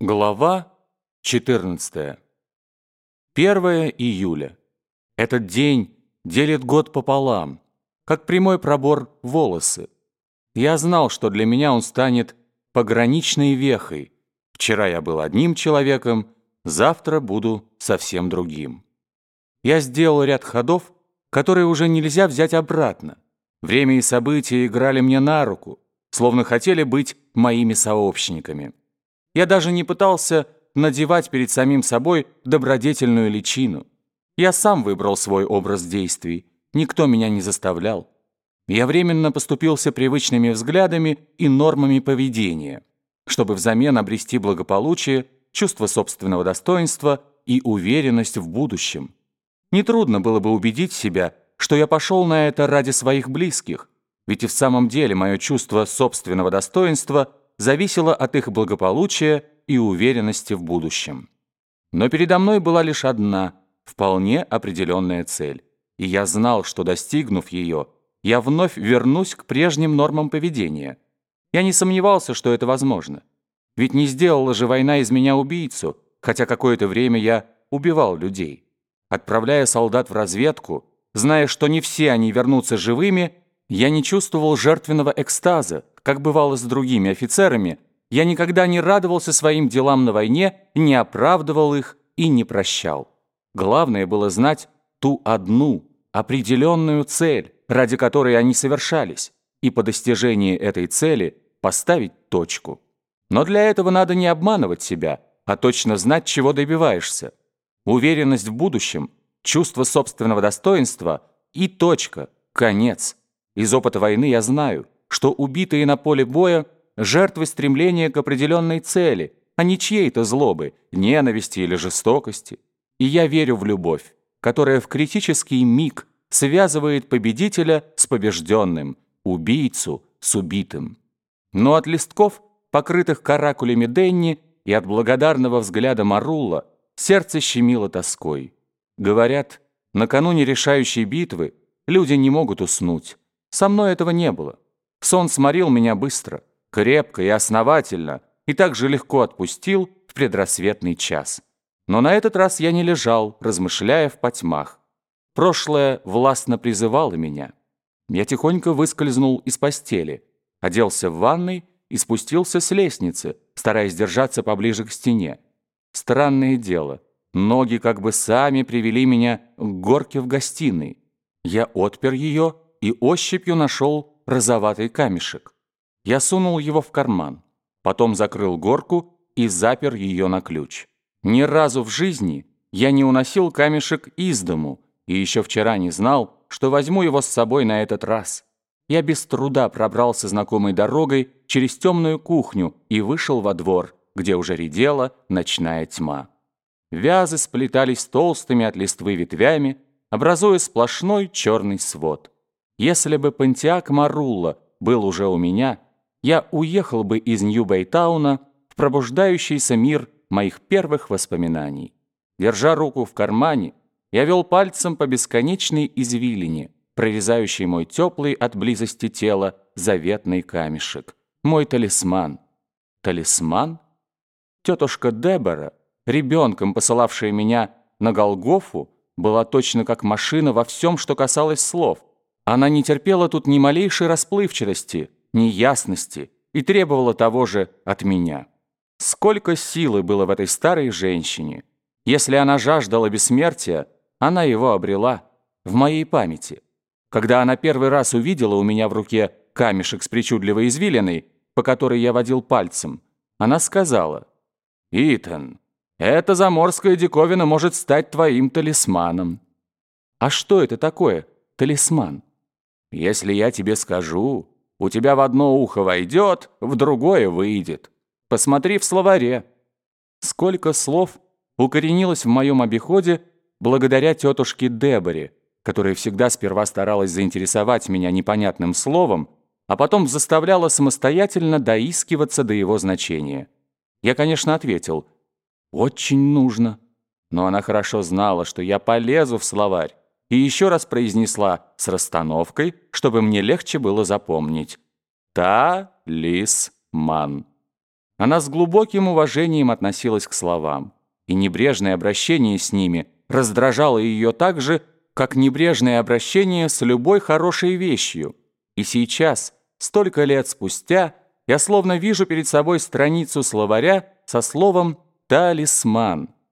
Глава 14. 1 июля. Этот день делит год пополам, как прямой пробор волосы. Я знал, что для меня он станет пограничной вехой. Вчера я был одним человеком, завтра буду совсем другим. Я сделал ряд ходов, которые уже нельзя взять обратно. Время и события играли мне на руку, словно хотели быть моими сообщниками. Я даже не пытался надевать перед самим собой добродетельную личину. Я сам выбрал свой образ действий, никто меня не заставлял. Я временно поступился привычными взглядами и нормами поведения, чтобы взамен обрести благополучие, чувство собственного достоинства и уверенность в будущем. Нетрудно было бы убедить себя, что я пошел на это ради своих близких, ведь и в самом деле мое чувство собственного достоинства – зависело от их благополучия и уверенности в будущем. Но передо мной была лишь одна, вполне определенная цель, и я знал, что, достигнув ее, я вновь вернусь к прежним нормам поведения. Я не сомневался, что это возможно. Ведь не сделала же война из меня убийцу, хотя какое-то время я убивал людей. Отправляя солдат в разведку, зная, что не все они вернутся живыми, я не чувствовал жертвенного экстаза, как бывало с другими офицерами, я никогда не радовался своим делам на войне, не оправдывал их и не прощал. Главное было знать ту одну, определенную цель, ради которой они совершались, и по достижении этой цели поставить точку. Но для этого надо не обманывать себя, а точно знать, чего добиваешься. Уверенность в будущем, чувство собственного достоинства и точка, конец. Из опыта войны я знаю – что убитые на поле боя – жертвы стремления к определенной цели, а не чьей-то злобы, ненависти или жестокости. И я верю в любовь, которая в критический миг связывает победителя с побежденным, убийцу с убитым. Но от листков, покрытых каракулями Денни, и от благодарного взгляда Марула сердце щемило тоской. Говорят, накануне решающей битвы люди не могут уснуть. Со мной этого не было. Сон сморил меня быстро, крепко и основательно, и так же легко отпустил в предрассветный час. Но на этот раз я не лежал, размышляя в потьмах. Прошлое властно призывало меня. Я тихонько выскользнул из постели, оделся в ванной и спустился с лестницы, стараясь держаться поближе к стене. Странное дело, ноги как бы сами привели меня к горке в гостиной. Я отпер ее и ощупью нашел розоватый камешек. Я сунул его в карман, потом закрыл горку и запер ее на ключ. Ни разу в жизни я не уносил камешек из дому и еще вчера не знал, что возьму его с собой на этот раз. Я без труда пробрался знакомой дорогой через темную кухню и вышел во двор, где уже редела ночная тьма. Вязы сплетались толстыми от листвы ветвями, образуя сплошной черный свод. Если бы Пантиак Марулла был уже у меня, я уехал бы из Нью-Бэйтауна в пробуждающийся мир моих первых воспоминаний. Держа руку в кармане, я вел пальцем по бесконечной извилине, прорезающей мой теплый от близости тела заветный камешек. Мой талисман. Талисман? Тетушка Дебора, ребенком посылавшая меня на Голгофу, была точно как машина во всем, что касалось слов. Она не терпела тут ни малейшей расплывчатости, ни ясности и требовала того же от меня. Сколько силы было в этой старой женщине. Если она жаждала бессмертия, она его обрела в моей памяти. Когда она первый раз увидела у меня в руке камешек с причудливой извилиной, по которой я водил пальцем, она сказала, «Итан, эта заморская диковина может стать твоим талисманом». «А что это такое, талисман?» Если я тебе скажу, у тебя в одно ухо войдет, в другое выйдет. Посмотри в словаре. Сколько слов укоренилось в моем обиходе благодаря тетушке Деборе, которая всегда сперва старалась заинтересовать меня непонятным словом, а потом заставляла самостоятельно доискиваться до его значения. Я, конечно, ответил «Очень нужно», но она хорошо знала, что я полезу в словарь, и еще раз произнесла с расстановкой, чтобы мне легче было запомнить. Та-лис-ман. Она с глубоким уважением относилась к словам, и небрежное обращение с ними раздражало ее так же, как небрежное обращение с любой хорошей вещью. И сейчас, столько лет спустя, я словно вижу перед собой страницу словаря со словом «талисман».